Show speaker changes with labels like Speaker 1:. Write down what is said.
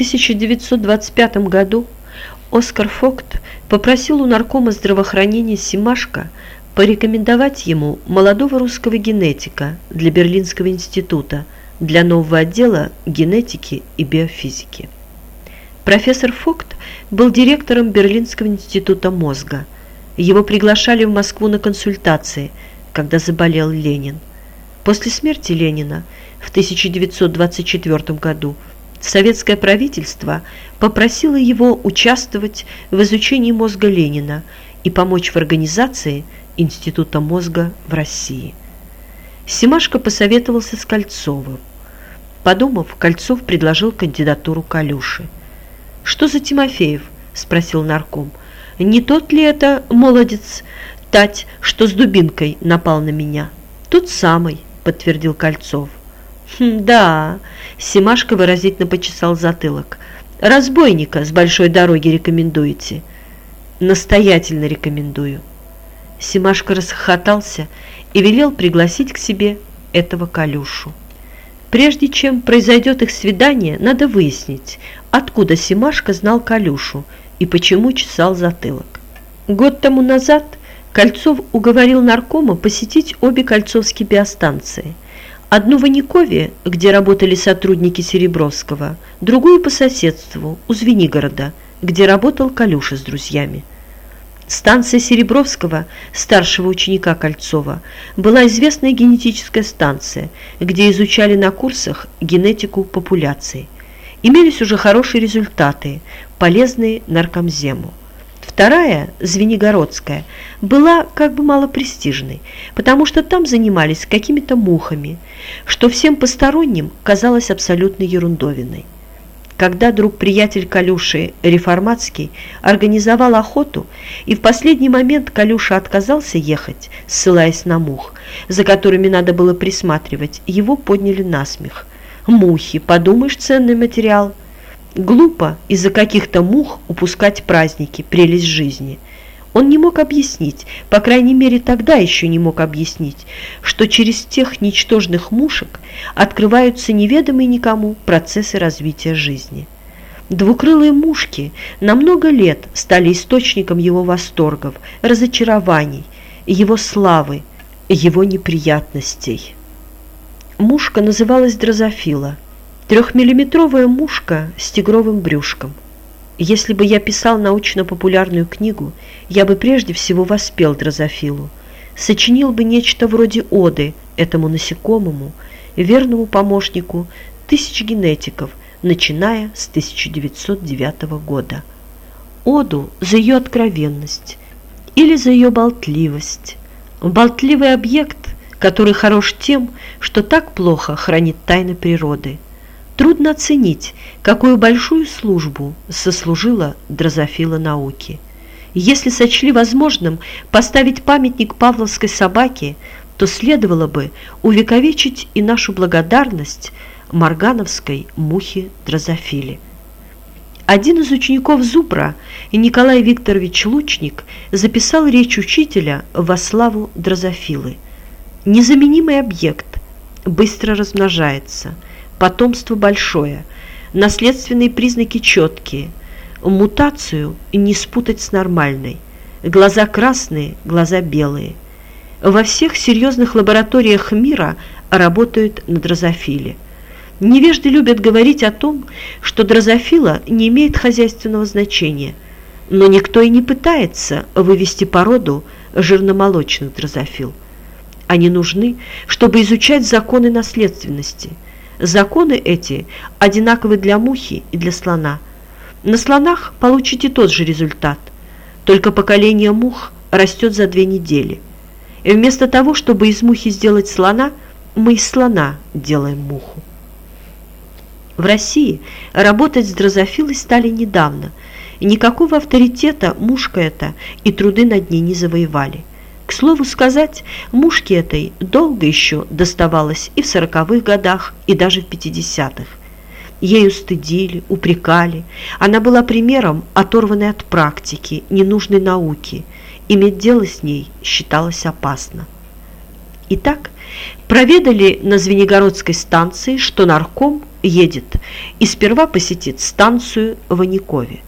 Speaker 1: 1925 году Оскар Фокт попросил у наркома здравоохранения Симашко порекомендовать ему молодого русского генетика для Берлинского института для нового отдела генетики и биофизики. Профессор Фокт был директором Берлинского института мозга. Его приглашали в Москву на консультации, когда заболел Ленин. После смерти Ленина в 1924 году советское правительство попросило его участвовать в изучении мозга Ленина и помочь в организации Института мозга в России. Симашко посоветовался с Кольцовым. Подумав, Кольцов предложил кандидатуру Калюши. «Что за Тимофеев?» – спросил нарком. «Не тот ли это молодец, Тать, что с дубинкой напал на меня?» «Тот самый», – подтвердил Кольцов. «Хм, «Да», – Симашко выразительно почесал затылок. «Разбойника с большой дороги рекомендуете?» «Настоятельно рекомендую». Симашко расхохотался и велел пригласить к себе этого Калюшу. Прежде чем произойдет их свидание, надо выяснить, откуда Симашко знал Калюшу и почему чесал затылок. Год тому назад Кольцов уговорил наркома посетить обе кольцовские биостанции. Одну в Аникове, где работали сотрудники Серебровского, другую по соседству, у Звенигорода, где работал Калюша с друзьями. Станция Серебровского, старшего ученика Кольцова, была известная генетическая станция, где изучали на курсах генетику популяции. Имелись уже хорошие результаты, полезные наркомзему. Вторая, Звенигородская, была как бы малопрестижной, потому что там занимались какими-то мухами, что всем посторонним казалось абсолютно ерундовиной. Когда друг-приятель Калюши, Реформатский, организовал охоту, и в последний момент Калюша отказался ехать, ссылаясь на мух, за которыми надо было присматривать, его подняли на смех. Мухи, подумаешь, ценный материал. Глупо из-за каких-то мух упускать праздники, прелесть жизни – он не мог объяснить, по крайней мере тогда еще не мог объяснить, что через тех ничтожных мушек открываются неведомые никому процессы развития жизни. Двукрылые мушки на много лет стали источником его восторгов, разочарований, его славы, его неприятностей. Мушка называлась дрозофила, трехмиллиметровая мушка с тигровым брюшком. Если бы я писал научно-популярную книгу, я бы прежде всего воспел дрозофилу, сочинил бы нечто вроде оды этому насекомому, верному помощнику тысяч генетиков, начиная с 1909 года. Оду за ее откровенность или за ее болтливость. Болтливый объект, который хорош тем, что так плохо хранит тайны природы – Трудно оценить, какую большую службу сослужила дрозофила науки. Если сочли возможным поставить памятник павловской собаке, то следовало бы увековечить и нашу благодарность маргановской мухе дрозофиле. Один из учеников Зубра, Николай Викторович Лучник, записал речь учителя во славу дрозофилы. Незаменимый объект быстро размножается – потомство большое, наследственные признаки четкие, мутацию не спутать с нормальной, глаза красные, глаза белые. Во всех серьезных лабораториях мира работают на дрозофиле. Невежды любят говорить о том, что дрозофила не имеет хозяйственного значения, но никто и не пытается вывести породу жирномолочных дрозофил. Они нужны, чтобы изучать законы наследственности – Законы эти одинаковы для мухи и для слона. На слонах получите тот же результат, только поколение мух растет за две недели. И вместо того, чтобы из мухи сделать слона, мы из слона делаем муху. В России работать с дрозофилой стали недавно, и никакого авторитета мушка эта и труды над ней не завоевали. К слову сказать, мушке этой долго еще доставалось и в сороковых годах, и даже в пятидесятых. Ею стыдили, упрекали. Она была примером, оторванной от практики, ненужной науки. Иметь дело с ней считалось опасно. Итак, проведали на Звенигородской станции, что нарком едет и сперва посетит станцию в Аникове.